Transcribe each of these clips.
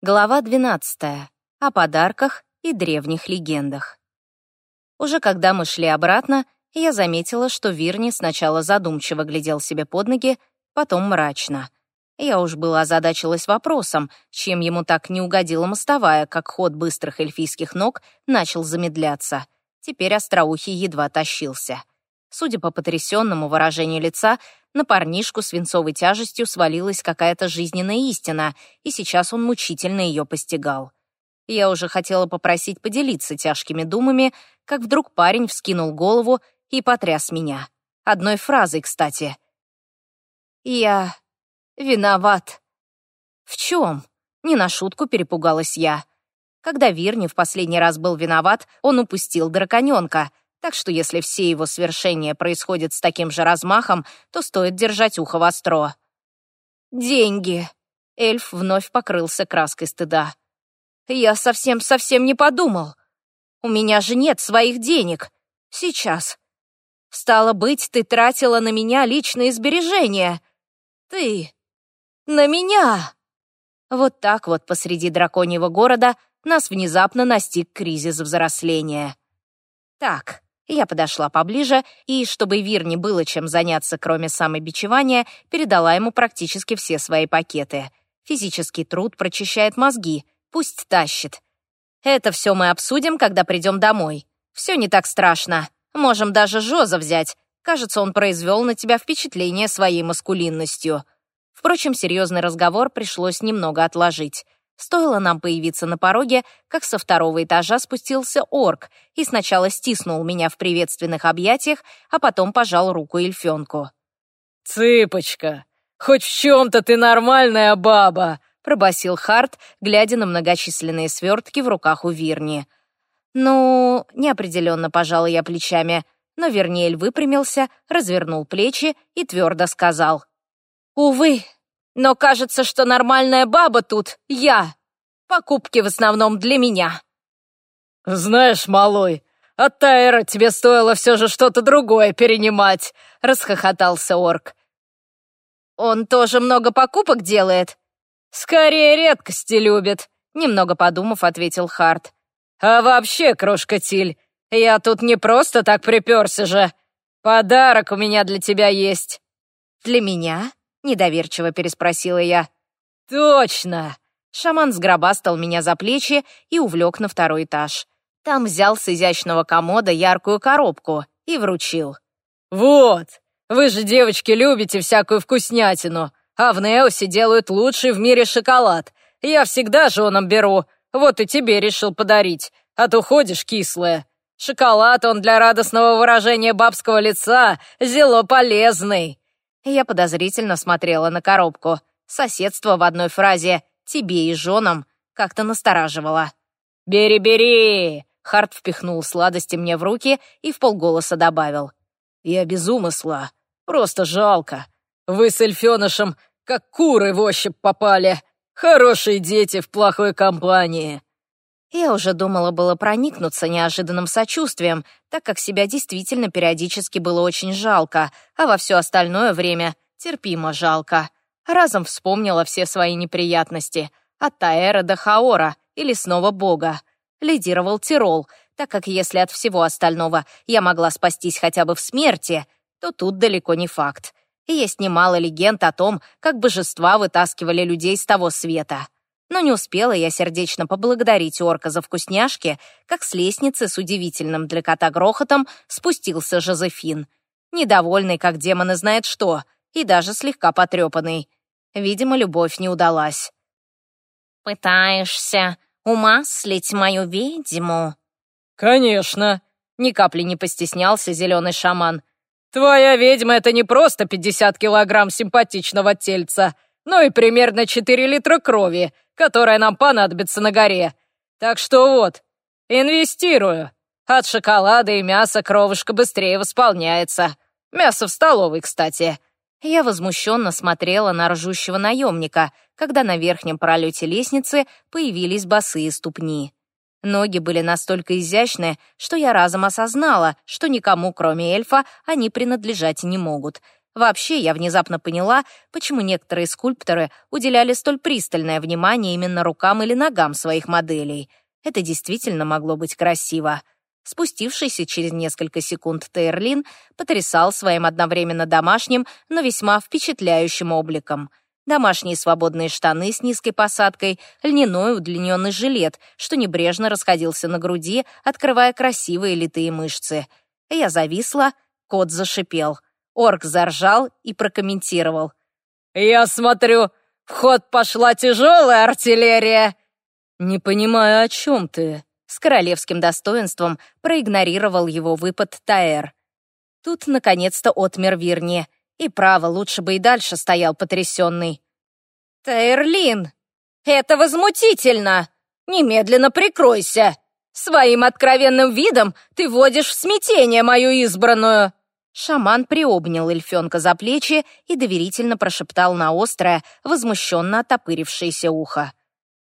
Глава 12. О подарках и древних легендах. Уже когда мы шли обратно, я заметила, что Вирни сначала задумчиво глядел себе под ноги, потом мрачно. Я уж была озадачилась вопросом, чем ему так не угодила мостовая, как ход быстрых эльфийских ног начал замедляться. Теперь остроухий едва тащился. Судя по потрясенному выражению лица, на парнишку свинцовой тяжестью свалилась какая-то жизненная истина, и сейчас он мучительно ее постигал. Я уже хотела попросить поделиться тяжкими думами, как вдруг парень вскинул голову и потряс меня. Одной фразой, кстати. «Я виноват». «В чем?» — не на шутку перепугалась я. Когда Вирни в последний раз был виноват, он упустил драконёнка — так что если все его свершения происходят с таким же размахом, то стоит держать ухо востро. «Деньги!» Эльф вновь покрылся краской стыда. «Я совсем-совсем не подумал. У меня же нет своих денег. Сейчас. Стало быть, ты тратила на меня личные сбережения. Ты. На меня!» Вот так вот посреди драконьего города нас внезапно настиг кризис взросления. Так, я подошла поближе и, чтобы Вирне было чем заняться, кроме самобичевания, передала ему практически все свои пакеты. Физический труд прочищает мозги, пусть тащит. Это все мы обсудим, когда придем домой. Все не так страшно. Можем даже Жоза взять. Кажется, он произвел на тебя впечатление своей маскулинностью. Впрочем, серьезный разговор пришлось немного отложить. Стоило нам появиться на пороге, как со второго этажа спустился орк и сначала стиснул меня в приветственных объятиях, а потом пожал руку эльфенку. «Цыпочка, хоть в чем-то ты нормальная баба!» — пробасил Харт, глядя на многочисленные свертки в руках у Вирни. «Ну...» — неопределенно пожал я плечами, но Верниэль выпрямился, развернул плечи и твердо сказал. «Увы, но кажется, что нормальная баба тут я. Покупки в основном для меня. Знаешь, малой, от Тайра тебе стоило все же что-то другое перенимать, расхохотался орк. Он тоже много покупок делает? Скорее редкости любит, немного подумав, ответил Харт. А вообще, крошка Тиль, я тут не просто так приперся же. Подарок у меня для тебя есть. Для меня? Недоверчиво переспросила я. «Точно!» Шаман сгробастал меня за плечи и увлек на второй этаж. Там взял с изящного комода яркую коробку и вручил. «Вот, вы же, девочки, любите всякую вкуснятину, а в Неосе делают лучший в мире шоколад. Я всегда женам беру, вот и тебе решил подарить, а то ходишь кислая. Шоколад, он для радостного выражения бабского лица, зело полезный. Я подозрительно смотрела на коробку. Соседство в одной фразе «тебе и женам» как-то настораживало. «Бери, бери!» Харт впихнул сладости мне в руки и в полголоса добавил. «Я без умысла. Просто жалко. Вы с эльфенышем как куры в ощупь попали. Хорошие дети в плохой компании». Я уже думала было проникнуться неожиданным сочувствием, так как себя действительно периодически было очень жалко, а во все остальное время терпимо жалко. Разом вспомнила все свои неприятности. От Таэра до Хаора или снова Бога. Лидировал Тирол, так как если от всего остального я могла спастись хотя бы в смерти, то тут далеко не факт. Есть немало легенд о том, как божества вытаскивали людей с того света. Но не успела я сердечно поблагодарить орка за вкусняшки, как с лестницы с удивительным для кота грохотом спустился Жозефин. Недовольный, как демоны знает что, и даже слегка потрепанный. Видимо, любовь не удалась. «Пытаешься умаслить мою ведьму?» «Конечно», — ни капли не постеснялся зеленый шаман. «Твоя ведьма — это не просто 50 килограмм симпатичного тельца, но и примерно 4 литра крови, которая нам понадобится на горе. Так что вот, инвестирую. От шоколада и мяса кровушка быстрее восполняется. Мясо в столовой, кстати». Я возмущенно смотрела на ржущего наемника, когда на верхнем пролете лестницы появились босые ступни. Ноги были настолько изящны, что я разом осознала, что никому, кроме эльфа, они принадлежать не могут. Вообще, я внезапно поняла, почему некоторые скульпторы уделяли столь пристальное внимание именно рукам или ногам своих моделей. Это действительно могло быть красиво. Спустившийся через несколько секунд Тейрлин потрясал своим одновременно домашним, но весьма впечатляющим обликом. Домашние свободные штаны с низкой посадкой, льняной удлиненный жилет, что небрежно расходился на груди, открывая красивые литые мышцы. Я зависла, кот зашипел. Орк заржал и прокомментировал. «Я смотрю, в ход пошла тяжелая артиллерия!» «Не понимаю, о чем ты?» С королевским достоинством проигнорировал его выпад Таэр. Тут, наконец-то, отмер Вирни. И право, лучше бы и дальше стоял потрясенный. «Таэрлин, это возмутительно! Немедленно прикройся! Своим откровенным видом ты вводишь в смятение мою избранную!» Шаман приобнял эльфенка за плечи и доверительно прошептал на острое, возмущенно отопырившееся ухо.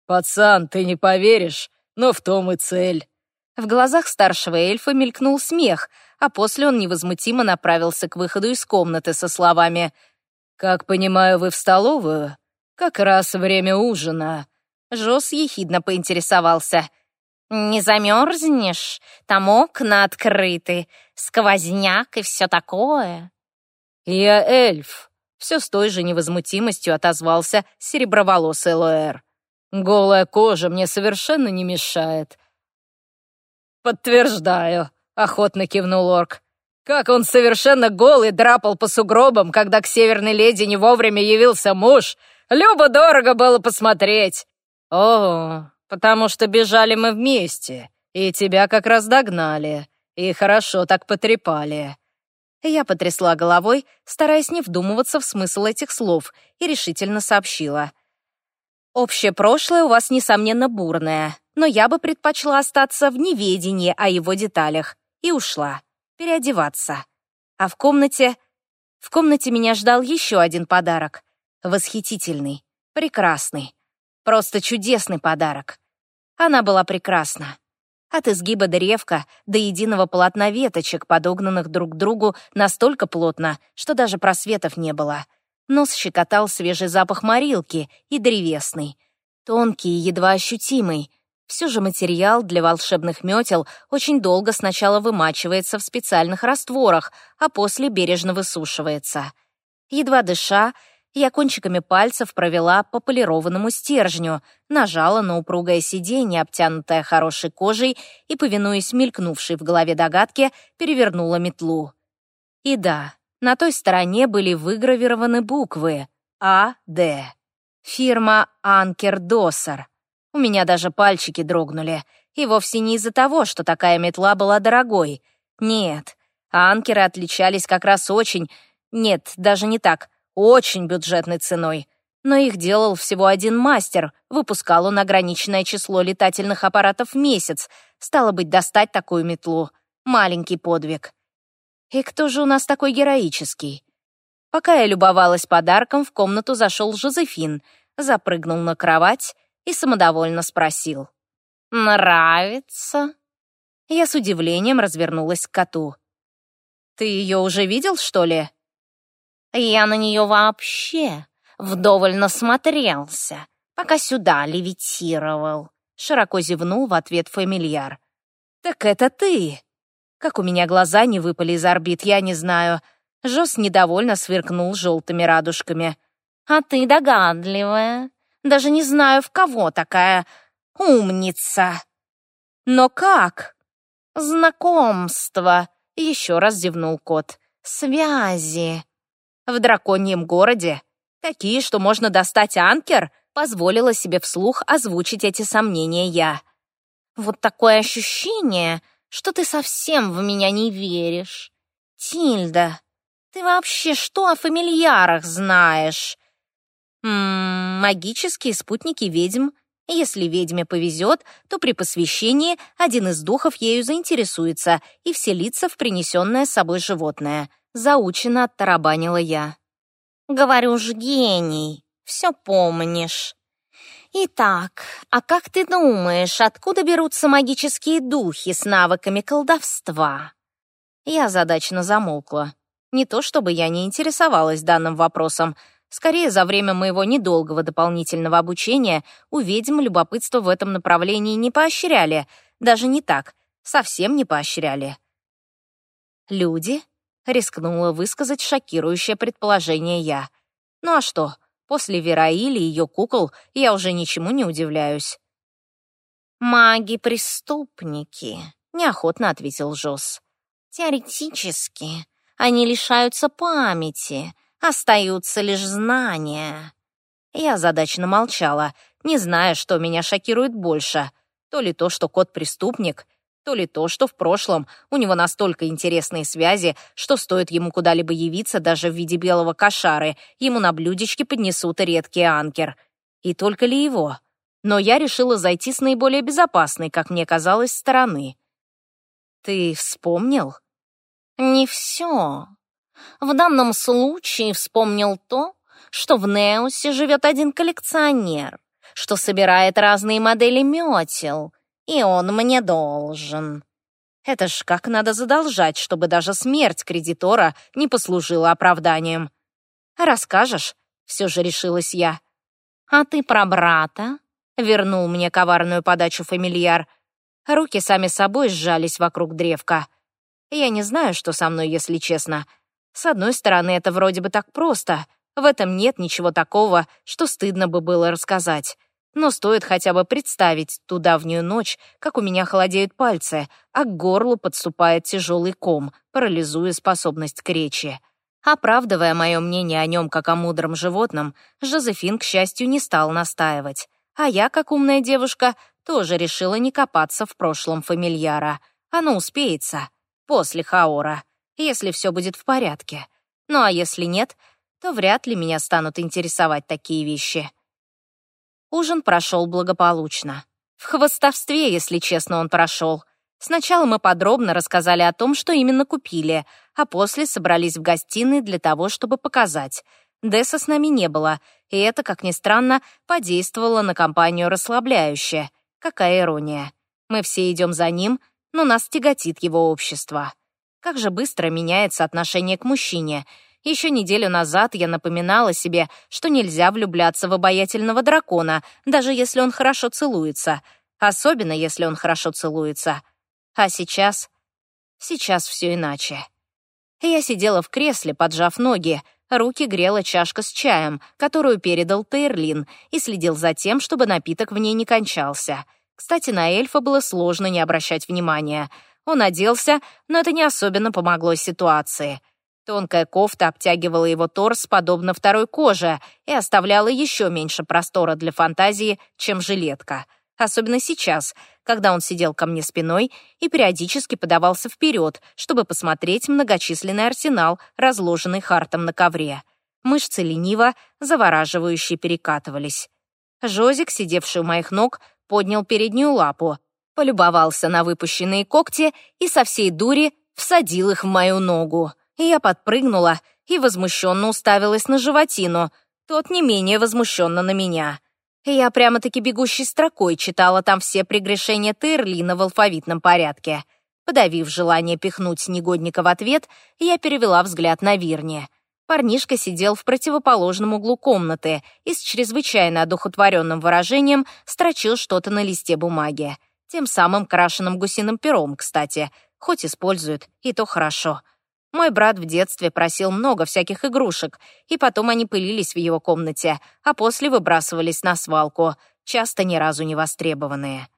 «Пацан, ты не поверишь, но в том и цель». В глазах старшего эльфа мелькнул смех, а после он невозмутимо направился к выходу из комнаты со словами «Как понимаю, вы в столовую? Как раз время ужина». Жос ехидно поинтересовался. «Не замерзнешь? Там окна открыты, сквозняк и все такое». «Я эльф», — все с той же невозмутимостью отозвался сереброволосый Лоэр. Голая кожа мне совершенно не мешает». «Подтверждаю», — охотно кивнул орк. «Как он совершенно голый драпал по сугробам, когда к северной леди не вовремя явился муж. Любо-дорого было посмотреть». «О, потому что бежали мы вместе, и тебя как раз догнали, и хорошо так потрепали». Я потрясла головой, стараясь не вдумываться в смысл этих слов, и решительно сообщила — Общее прошлое у вас, несомненно, бурное, но я бы предпочла остаться в неведении о его деталях и ушла переодеваться. А в комнате... В комнате меня ждал еще один подарок. Восхитительный, прекрасный, просто чудесный подарок. Она была прекрасна. От изгиба древка до единого полотна веточек, подогнанных друг к другу настолько плотно, что даже просветов не было — Нос щекотал свежий запах морилки и древесный. Тонкий и едва ощутимый. Все же материал для волшебных метел очень долго сначала вымачивается в специальных растворах, а после бережно высушивается. Едва дыша, я кончиками пальцев провела по полированному стержню, нажала на упругое сиденье, обтянутое хорошей кожей, и, повинуясь мелькнувшей в голове догадке, перевернула метлу. И да, на той стороне были выгравированы буквы А.Д. Фирма Анкер Досер. У меня даже пальчики дрогнули. И вовсе не из-за того, что такая метла была дорогой. Нет, анкеры отличались как раз очень... Нет, даже не так. Очень бюджетной ценой. Но их делал всего один мастер. Выпускал он ограниченное число летательных аппаратов в месяц. Стало быть, достать такую метлу. Маленький подвиг. И кто же у нас такой героический? Пока я любовалась подарком, в комнату зашел Жозефин, запрыгнул на кровать и самодовольно спросил. «Нравится?» Я с удивлением развернулась к коту. «Ты ее уже видел, что ли?» «Я на нее вообще вдоволь насмотрелся, пока сюда левитировал», широко зевнул в ответ фамильяр. «Так это ты!» Как у меня глаза не выпали из орбит, я не знаю. Жос недовольно сверкнул желтыми радужками. «А ты догадливая. Даже не знаю, в кого такая умница». «Но как?» «Знакомство», — еще раз зевнул кот. «Связи». «В драконьем городе? Такие, что можно достать анкер?» Позволила себе вслух озвучить эти сомнения я. «Вот такое ощущение, что ты совсем в меня не веришь. Тильда, ты вообще что о фамильярах знаешь? Ммм, магические спутники ведьм. Если ведьме повезет, то при посвящении один из духов ею заинтересуется и вселится в принесенное с собой животное. Заучено оттарабанила я. Говорю ж, гений, все помнишь. Итак, а как ты думаешь, откуда берутся магические духи с навыками колдовства? Я задачно замолкла. Не то чтобы я не интересовалась данным вопросом, скорее за время моего недолгого дополнительного обучения у ведьм любопытство в этом направлении не поощряли, даже не так, совсем не поощряли. «Люди?» — рискнула высказать шокирующее предположение я. «Ну а что, после Вераили и ее кукол я уже ничему не удивляюсь». «Маги-преступники», — неохотно ответил Жос. «Теоретически они лишаются памяти, остаются лишь знания». Я задачно молчала, не зная, что меня шокирует больше. То ли то, что кот преступник, то ли то, что в прошлом у него настолько интересные связи, что стоит ему куда-либо явиться даже в виде белого кошары, ему на блюдечке поднесут редкий анкер. И только ли его? Но я решила зайти с наиболее безопасной, как мне казалось, стороны. «Ты вспомнил?» Не все. В данном случае вспомнил то, что в Неусе живет один коллекционер, что собирает разные модели метел, и он мне должен. Это ж как надо задолжать, чтобы даже смерть кредитора не послужила оправданием. «Расскажешь?» — все же решилась я. «А ты про брата?» — вернул мне коварную подачу фамильяр. Руки сами собой сжались вокруг древка. Я не знаю, что со мной, если честно. С одной стороны, это вроде бы так просто. В этом нет ничего такого, что стыдно бы было рассказать. Но стоит хотя бы представить ту давнюю ночь, как у меня холодеют пальцы, а к горлу подступает тяжелый ком, парализуя способность к речи. Оправдывая мое мнение о нем как о мудром животном, Жозефин, к счастью, не стал настаивать. А я, как умная девушка, тоже решила не копаться в прошлом фамильяра. Оно успеется после Хаора, если все будет в порядке. Ну а если нет, то вряд ли меня станут интересовать такие вещи. Ужин прошел благополучно. В хвостовстве, если честно, он прошел. Сначала мы подробно рассказали о том, что именно купили, а после собрались в гостиной для того, чтобы показать. Десса с нами не было, и это, как ни странно, подействовало на компанию расслабляюще. Какая ирония. Мы все идем за ним, но нас тяготит его общество. Как же быстро меняется отношение к мужчине. Еще неделю назад я напоминала себе, что нельзя влюбляться в обаятельного дракона, даже если он хорошо целуется. Особенно, если он хорошо целуется. А сейчас... Сейчас все иначе. Я сидела в кресле, поджав ноги, руки грела чашка с чаем, которую передал Тейрлин, и следил за тем, чтобы напиток в ней не кончался — кстати, на эльфа было сложно не обращать внимания. Он оделся, но это не особенно помогло ситуации. Тонкая кофта обтягивала его торс, подобно второй коже, и оставляла еще меньше простора для фантазии, чем жилетка. Особенно сейчас, когда он сидел ко мне спиной и периодически подавался вперед, чтобы посмотреть многочисленный арсенал, разложенный Хартом на ковре. Мышцы лениво, завораживающе перекатывались. Жозик, сидевший у моих ног, поднял переднюю лапу, полюбовался на выпущенные когти и со всей дури всадил их в мою ногу. Я подпрыгнула и возмущенно уставилась на животину, тот не менее возмущенно на меня. Я прямо-таки бегущей строкой читала там все прегрешения Терлина в алфавитном порядке. Подавив желание пихнуть негодника в ответ, я перевела взгляд на Вирни. Парнишка сидел в противоположном углу комнаты и с чрезвычайно одухотворенным выражением строчил что-то на листе бумаги. Тем самым крашеным гусиным пером, кстати. Хоть используют, и то хорошо. Мой брат в детстве просил много всяких игрушек, и потом они пылились в его комнате, а после выбрасывались на свалку, часто ни разу не востребованные.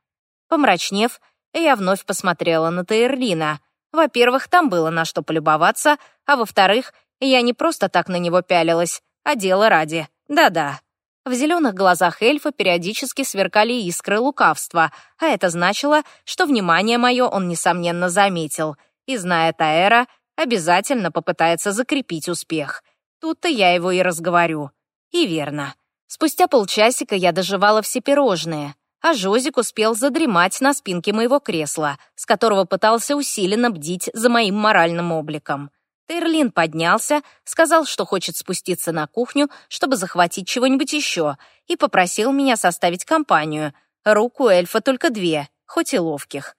Помрачнев, я вновь посмотрела на Тейрлина. Во-первых, там было на что полюбоваться, а во-вторых, я не просто так на него пялилась, а дело ради. Да-да. В зеленых глазах эльфа периодически сверкали искры лукавства, а это значило, что внимание мое он, несомненно, заметил. И, зная Таэра, обязательно попытается закрепить успех. Тут-то я его и разговорю. И верно. Спустя полчасика я доживала все пирожные, а Жозик успел задремать на спинке моего кресла, с которого пытался усиленно бдить за моим моральным обликом. Терлин поднялся, сказал, что хочет спуститься на кухню, чтобы захватить чего-нибудь еще, и попросил меня составить компанию. Руку эльфа только две, хоть и ловких.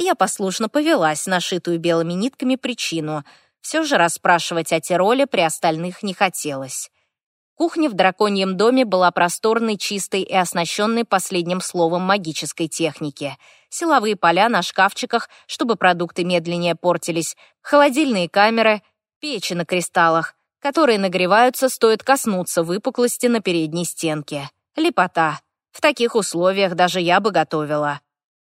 Я послушно повелась, нашитую белыми нитками причину. Все же расспрашивать о Тироле при остальных не хотелось. Кухня в драконьем доме была просторной, чистой и оснащенной последним словом магической техники. Силовые поля на шкафчиках, чтобы продукты медленнее портились, холодильные камеры, печи на кристаллах, которые нагреваются, стоит коснуться выпуклости на передней стенке. Лепота. В таких условиях даже я бы готовила.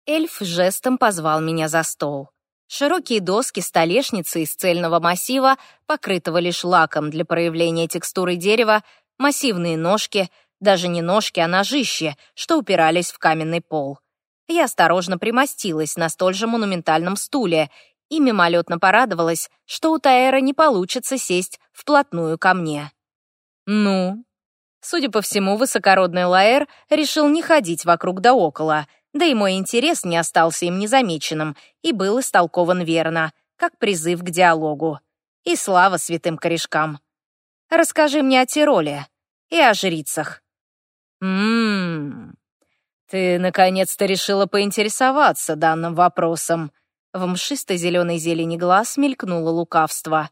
Эльф жестом позвал меня за стол. Широкие доски столешницы из цельного массива, покрытого лишь лаком для проявления текстуры дерева, массивные ножки, даже не ножки, а ножищи, что упирались в каменный пол. Я осторожно примостилась на столь же монументальном стуле и мимолетно порадовалась, что у Таэра не получится сесть вплотную ко мне. «Ну?» Судя по всему, высокородный Лаэр решил не ходить вокруг да около, да и мой интерес не остался им незамеченным и был истолкован верно, как призыв к диалогу. И слава святым корешкам. Расскажи мне о Тироле и о жрицах. Ммм, ты наконец-то решила поинтересоваться данным вопросом. В мшисто-зеленой зелени глаз мелькнуло лукавство.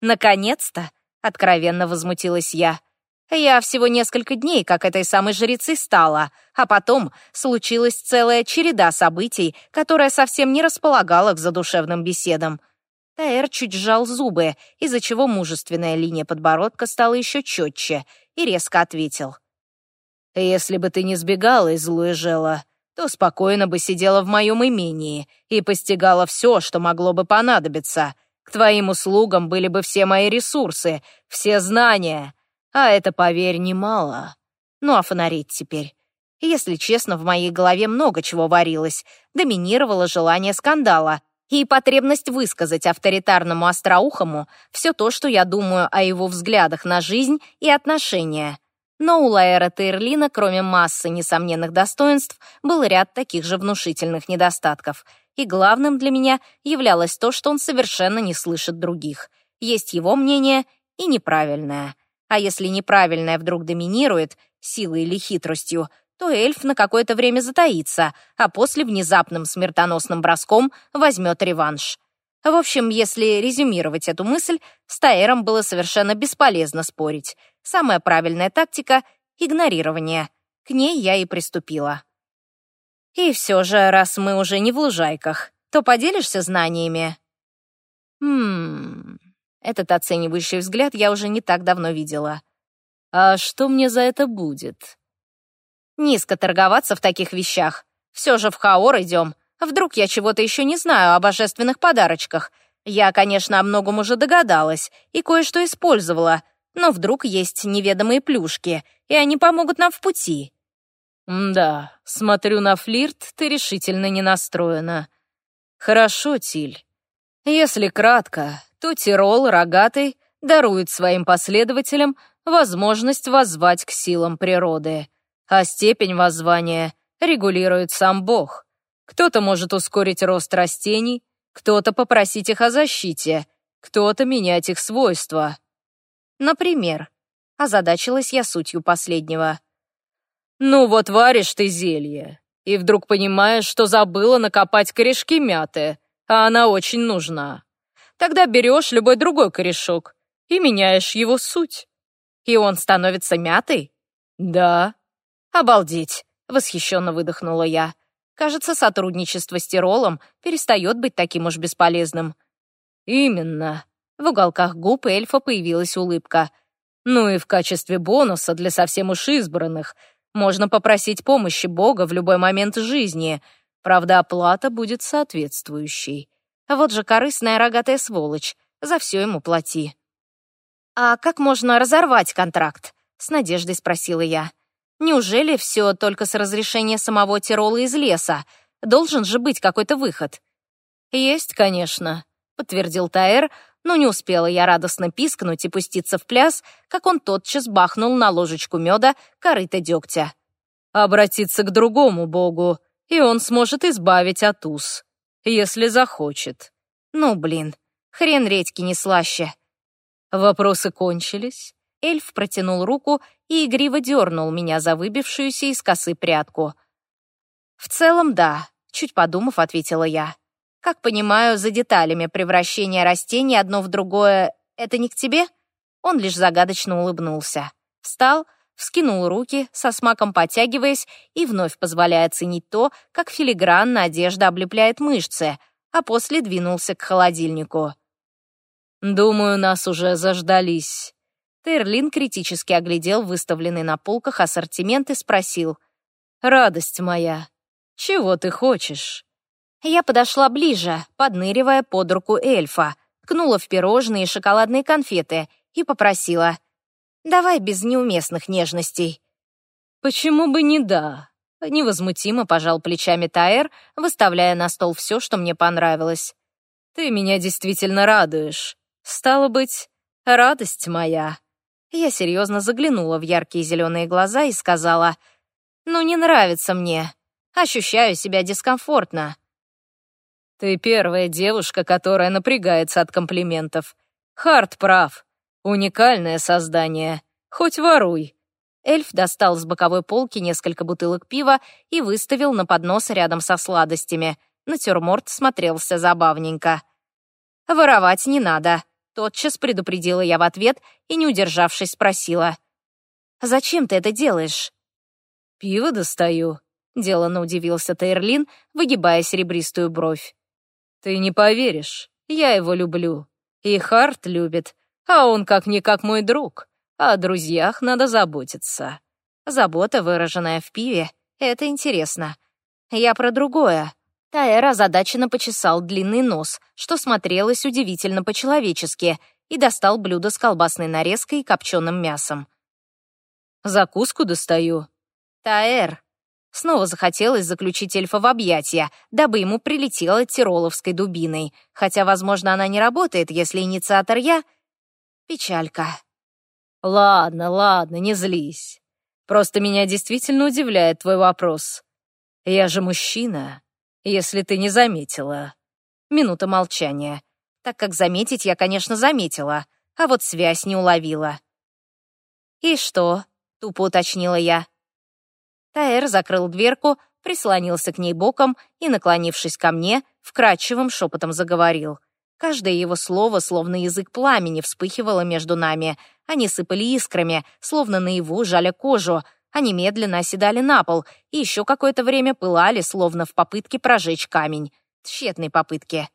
«Наконец-то!» — откровенно возмутилась я — я всего несколько дней, как этой самой жрицей стала, а потом случилась целая череда событий, которая совсем не располагала к задушевным беседам. Таэр чуть сжал зубы, из-за чего мужественная линия подбородка стала еще четче, и резко ответил. «Если бы ты не сбегала из Луэжела, то спокойно бы сидела в моем имении и постигала все, что могло бы понадобиться. К твоим услугам были бы все мои ресурсы, все знания». А это, поверь, немало. Ну а фонарить теперь? Если честно, в моей голове много чего варилось. Доминировало желание скандала и потребность высказать авторитарному остроухому все то, что я думаю о его взглядах на жизнь и отношения. Но у Лаэра Тейрлина, кроме массы несомненных достоинств, был ряд таких же внушительных недостатков. И главным для меня являлось то, что он совершенно не слышит других. Есть его мнение и неправильное. А если неправильное вдруг доминирует, силой или хитростью, то эльф на какое-то время затаится, а после внезапным смертоносным броском возьмет реванш. В общем, если резюмировать эту мысль, с Таэром было совершенно бесполезно спорить. Самая правильная тактика — игнорирование. К ней я и приступила. И все же, раз мы уже не в лужайках, то поделишься знаниями? Хм... Этот оценивающий взгляд я уже не так давно видела. А что мне за это будет? Низко торговаться в таких вещах. Все же в Хаор идем. Вдруг я чего-то еще не знаю о божественных подарочках. Я, конечно, о многом уже догадалась и кое-что использовала, но вдруг есть неведомые плюшки, и они помогут нам в пути. Да, смотрю на флирт, ты решительно не настроена. Хорошо, Тиль. Если кратко, то Тирол, рогатый, дарует своим последователям возможность воззвать к силам природы, а степень воззвания регулирует сам Бог. Кто-то может ускорить рост растений, кто-то попросить их о защите, кто-то менять их свойства. Например, озадачилась я сутью последнего. «Ну вот варишь ты зелье, и вдруг понимаешь, что забыла накопать корешки мяты, а она очень нужна. Тогда берешь любой другой корешок и меняешь его суть. И он становится мятой? Да. Обалдеть, восхищенно выдохнула я. Кажется, сотрудничество с Тиролом перестает быть таким уж бесполезным. Именно. В уголках губ эльфа появилась улыбка. Ну и в качестве бонуса для совсем уж избранных можно попросить помощи Бога в любой момент жизни. Правда, оплата будет соответствующей. Вот же корыстная рогатая сволочь. За все ему плати. «А как можно разорвать контракт?» — с надеждой спросила я. «Неужели все только с разрешения самого Тирола из леса? Должен же быть какой-то выход». «Есть, конечно», — подтвердил Таэр, но не успела я радостно пискнуть и пуститься в пляс, как он тотчас бахнул на ложечку меда корыто дегтя. «Обратиться к другому богу, и он сможет избавить от уз» если захочет. Ну, блин, хрен редьки не слаще. Вопросы кончились. Эльф протянул руку и игриво дернул меня за выбившуюся из косы прядку. «В целом, да», — чуть подумав, ответила я. Как понимаю, за деталями превращения растений одно в другое — это не к тебе?» Он лишь загадочно улыбнулся. Встал, вскинул руки, со смаком подтягиваясь и вновь позволяя оценить то, как филигранно одежда облепляет мышцы, а после двинулся к холодильнику. «Думаю, нас уже заждались». Терлин критически оглядел выставленный на полках ассортимент и спросил. «Радость моя, чего ты хочешь?» Я подошла ближе, подныривая под руку эльфа, ткнула в пирожные и шоколадные конфеты и попросила. «Давай без неуместных нежностей». «Почему бы не да?» Невозмутимо пожал плечами Таэр, выставляя на стол все, что мне понравилось. «Ты меня действительно радуешь. Стало быть, радость моя». Я серьезно заглянула в яркие зеленые глаза и сказала, «Ну, не нравится мне. Ощущаю себя дискомфортно». «Ты первая девушка, которая напрягается от комплиментов. Харт прав. Уникальное создание. Хоть воруй». Эльф достал с боковой полки несколько бутылок пива и выставил на поднос рядом со сладостями. Натюрморт смотрелся забавненько. «Воровать не надо», — тотчас предупредила я в ответ и, не удержавшись, спросила. «Зачем ты это делаешь?» «Пиво достаю», — деланно удивился Тейрлин, выгибая серебристую бровь. Ты не поверишь, я его люблю. И Харт любит, а он как-никак мой друг. О друзьях надо заботиться. Забота, выраженная в пиве, это интересно. Я про другое. Таэр озадаченно почесал длинный нос, что смотрелось удивительно по-человечески, и достал блюдо с колбасной нарезкой и копченым мясом. «Закуску достаю». «Таэр, Снова захотелось заключить эльфа в объятия, дабы ему прилетело тироловской дубиной. Хотя, возможно, она не работает, если инициатор я. Печалька. Ладно, ладно, не злись. Просто меня действительно удивляет твой вопрос. Я же мужчина, если ты не заметила. Минута молчания. Так как заметить я, конечно, заметила, а вот связь не уловила. «И что?» — тупо уточнила я. Таэр закрыл дверку, прислонился к ней боком и, наклонившись ко мне, вкрадчивым шепотом заговорил. Каждое его слово, словно язык пламени, вспыхивало между нами. Они сыпали искрами, словно наяву жаля кожу. Они медленно оседали на пол и еще какое-то время пылали, словно в попытке прожечь камень. Тщетной попытке.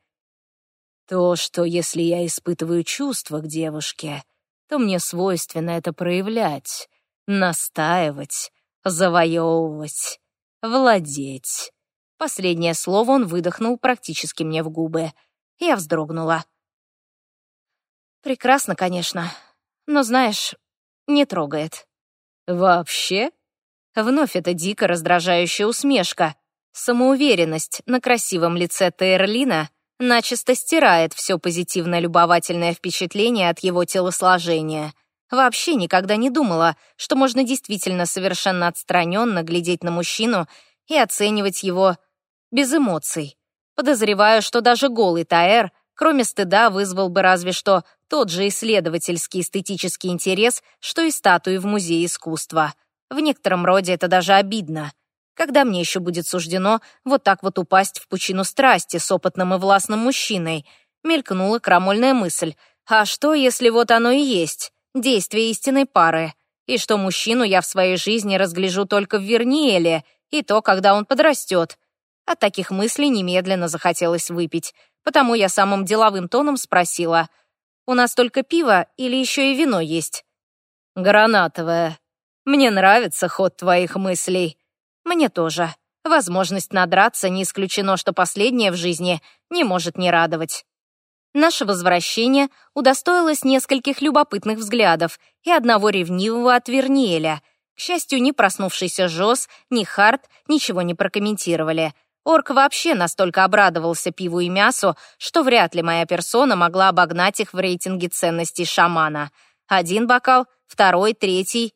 То, что если я испытываю чувства к девушке, то мне свойственно это проявлять, настаивать, завоевывать, владеть. Последнее слово он выдохнул практически мне в губы. Я вздрогнула. Прекрасно, конечно, но, знаешь, не трогает. Вообще? Вновь эта дико раздражающая усмешка. Самоуверенность на красивом лице Тейрлина начисто стирает все позитивное любовательное впечатление от его телосложения — Вообще никогда не думала, что можно действительно совершенно отстраненно глядеть на мужчину и оценивать его без эмоций. Подозреваю, что даже голый Таэр, кроме стыда, вызвал бы разве что тот же исследовательский эстетический интерес, что и статуи в Музее искусства. В некотором роде это даже обидно. Когда мне еще будет суждено вот так вот упасть в пучину страсти с опытным и властным мужчиной? Мелькнула крамольная мысль. А что, если вот оно и есть? действие истинной пары, и что мужчину я в своей жизни разгляжу только в Верниеле, и то, когда он подрастет. От таких мыслей немедленно захотелось выпить, потому я самым деловым тоном спросила, «У нас только пиво или еще и вино есть?» «Гранатовое. Мне нравится ход твоих мыслей. Мне тоже. Возможность надраться не исключено, что последнее в жизни не может не радовать». Наше возвращение удостоилось нескольких любопытных взглядов и одного ревнивого от Верниеля. К счастью, ни проснувшийся Жос, ни Харт ничего не прокомментировали. Орк вообще настолько обрадовался пиву и мясу, что вряд ли моя персона могла обогнать их в рейтинге ценностей шамана. Один бокал, второй, третий.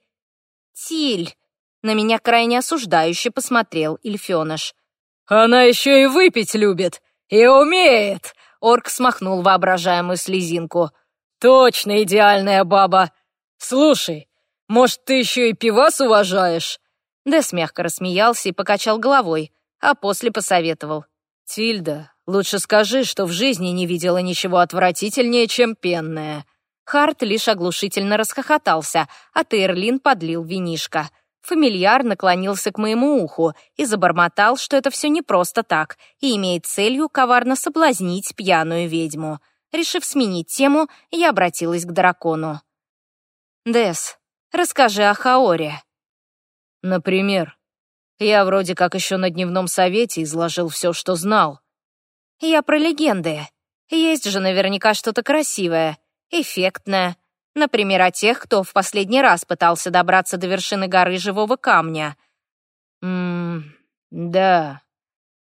«Тиль!» — на меня крайне осуждающе посмотрел Ильфёныш. «Она еще и выпить любит! И умеет!» Орк смахнул воображаемую слезинку. «Точно идеальная баба! Слушай, может, ты еще и пивас уважаешь?» Дэс мягко рассмеялся и покачал головой, а после посоветовал. «Тильда, лучше скажи, что в жизни не видела ничего отвратительнее, чем пенное». Харт лишь оглушительно расхохотался, а Тейрлин подлил винишко. Фамильяр наклонился к моему уху и забормотал, что это все не просто так и имеет целью коварно соблазнить пьяную ведьму. Решив сменить тему, я обратилась к дракону. «Дес, расскажи о Хаоре». «Например?» Я вроде как еще на дневном совете изложил все, что знал. Я про легенды. Есть же наверняка что-то красивое, эффектное. Например, о тех, кто в последний раз пытался добраться до вершины горы живого камня. Ммм, да,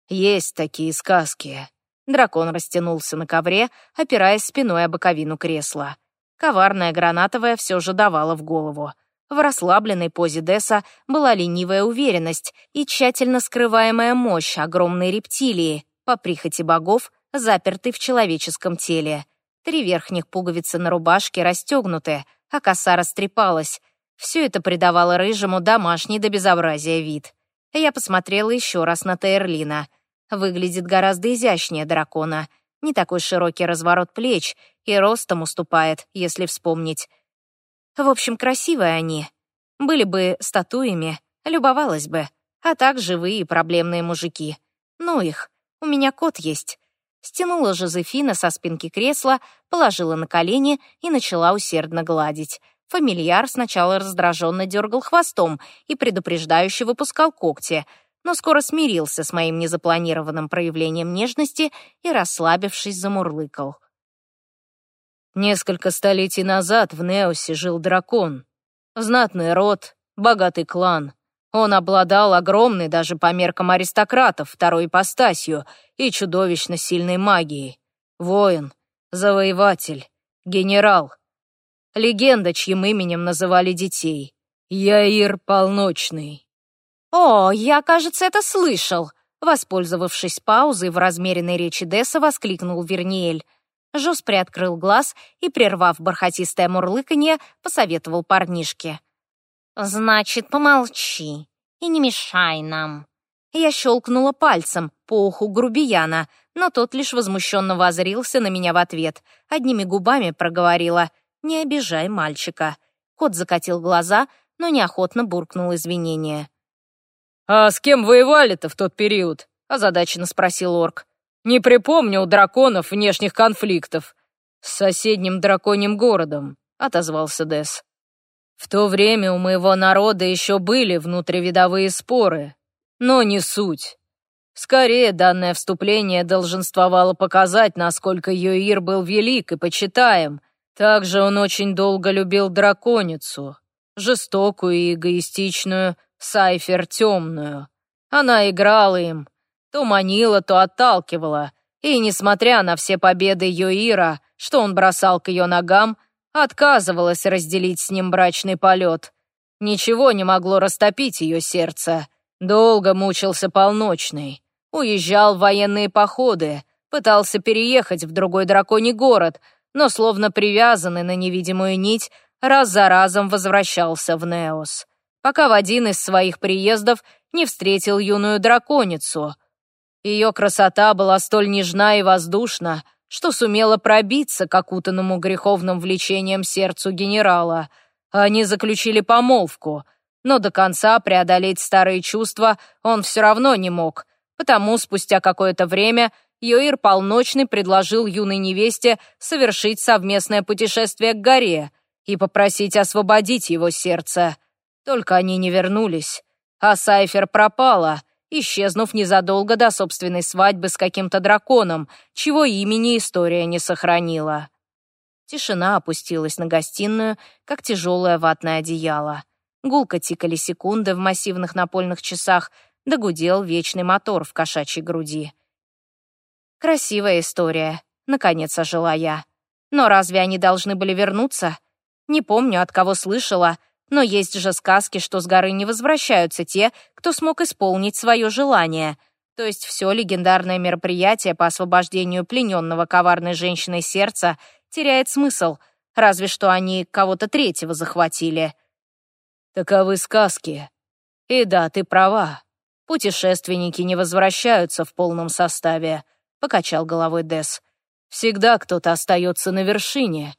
есть такие сказки. Дракон растянулся на ковре, опираясь спиной о боковину кресла. Коварная гранатовая все же давала в голову. В расслабленной позе Десса была ленивая уверенность и тщательно скрываемая мощь огромной рептилии, по прихоти богов, запертой в человеческом теле. Три верхних пуговицы на рубашке расстегнуты, а коса растрепалась. Все это придавало рыжему домашний до безобразия вид. Я посмотрела еще раз на Тейрлина. Выглядит гораздо изящнее дракона. Не такой широкий разворот плеч и ростом уступает, если вспомнить. В общем, красивые они. Были бы статуями, любовалась бы. А так живые проблемные мужики. Ну их, у меня кот есть. Стянула Жозефина со спинки кресла, положила на колени и начала усердно гладить. Фамильяр сначала раздраженно дергал хвостом и предупреждающе выпускал когти, но скоро смирился с моим незапланированным проявлением нежности и, расслабившись, замурлыкал. Несколько столетий назад в Неосе жил дракон. Знатный род, богатый клан. Он обладал огромной даже по меркам аристократов второй ипостасью и чудовищно сильной магией. Воин, завоеватель, генерал. Легенда, чьим именем называли детей. Яир Полночный. «О, я, кажется, это слышал!» Воспользовавшись паузой в размеренной речи Десса, воскликнул Верниэль. Жос приоткрыл глаз и, прервав бархатистое мурлыканье, посоветовал парнишке. «Значит, помолчи и не мешай нам». Я щелкнула пальцем по уху грубияна, но тот лишь возмущенно возрился на меня в ответ. Одними губами проговорила «Не обижай мальчика». Кот закатил глаза, но неохотно буркнул извинения. «А с кем воевали-то в тот период?» — озадаченно спросил орк. Не припомню у драконов внешних конфликтов. С соседним драконьим городом, отозвался Дес. В то время у моего народа еще были внутривидовые споры, но не суть. Скорее, данное вступление долженствовало показать, насколько Йоир был велик и почитаем. Также он очень долго любил драконицу, жестокую и эгоистичную Сайфер Темную. Она играла им, то манила, то отталкивала, и, несмотря на все победы Йоира, что он бросал к ее ногам, отказывалась разделить с ним брачный полет. Ничего не могло растопить ее сердце. Долго мучился полночный. Уезжал в военные походы, пытался переехать в другой драконий город, но, словно привязанный на невидимую нить, раз за разом возвращался в Неос, пока в один из своих приездов не встретил юную драконицу — ее красота была столь нежна и воздушна, что сумела пробиться к окутанному греховным влечением сердцу генерала. Они заключили помолвку, но до конца преодолеть старые чувства он все равно не мог, потому спустя какое-то время Йоир Полночный предложил юной невесте совершить совместное путешествие к горе и попросить освободить его сердце. Только они не вернулись, а Сайфер пропала — исчезнув незадолго до собственной свадьбы с каким-то драконом, чего имени история не сохранила. Тишина опустилась на гостиную, как тяжелое ватное одеяло. Гулко тикали секунды в массивных напольных часах, догудел вечный мотор в кошачьей груди. «Красивая история», — наконец ожила я. «Но разве они должны были вернуться? Не помню, от кого слышала, но есть же сказки, что с горы не возвращаются те, кто смог исполнить свое желание. То есть все легендарное мероприятие по освобождению плененного коварной женщиной сердца теряет смысл, разве что они кого-то третьего захватили. Таковы сказки. И да, ты права. Путешественники не возвращаются в полном составе. — покачал головой Дес. «Всегда кто-то остается на вершине.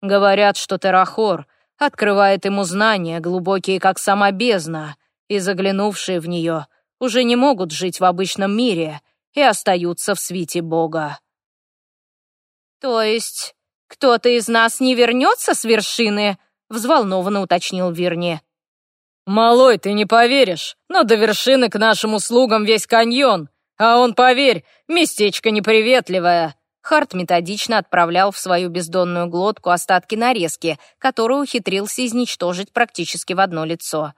Говорят, что Терахор открывает ему знания, глубокие, как сама бездна, и заглянувшие в нее уже не могут жить в обычном мире и остаются в свите Бога». «То есть кто-то из нас не вернется с вершины?» — взволнованно уточнил Верни. «Малой, ты не поверишь, но до вершины к нашим услугам весь каньон, а он, поверь, местечко неприветливое». Харт методично отправлял в свою бездонную глотку остатки нарезки, которую ухитрился изничтожить практически в одно лицо.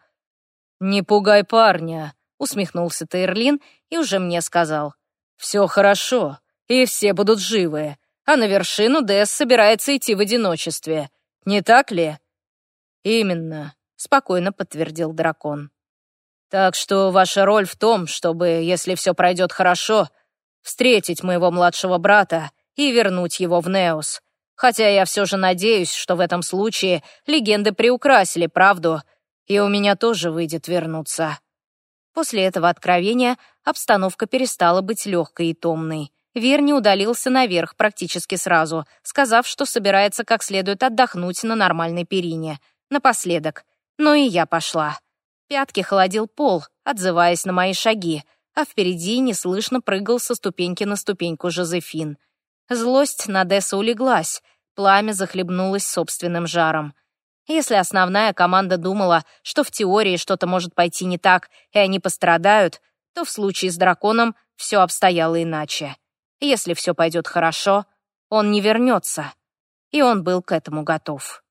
«Не пугай парня», — усмехнулся Тейрлин и уже мне сказал. «Все хорошо, и все будут живы, а на вершину Дэс собирается идти в одиночестве. Не так ли?» «Именно», — спокойно подтвердил дракон. «Так что ваша роль в том, чтобы, если все пройдет хорошо, встретить моего младшего брата и вернуть его в Неос. Хотя я все же надеюсь, что в этом случае легенды приукрасили правду, и у меня тоже выйдет вернуться». После этого откровения обстановка перестала быть легкой и томной. Верни удалился наверх практически сразу, сказав, что собирается как следует отдохнуть на нормальной перине. Напоследок. Но и я пошла. Пятки холодил пол, отзываясь на мои шаги, а впереди неслышно прыгал со ступеньки на ступеньку Жозефин. Злость на Десса улеглась, пламя захлебнулось собственным жаром. Если основная команда думала, что в теории что-то может пойти не так, и они пострадают, то в случае с драконом все обстояло иначе. Если все пойдет хорошо, он не вернется. И он был к этому готов.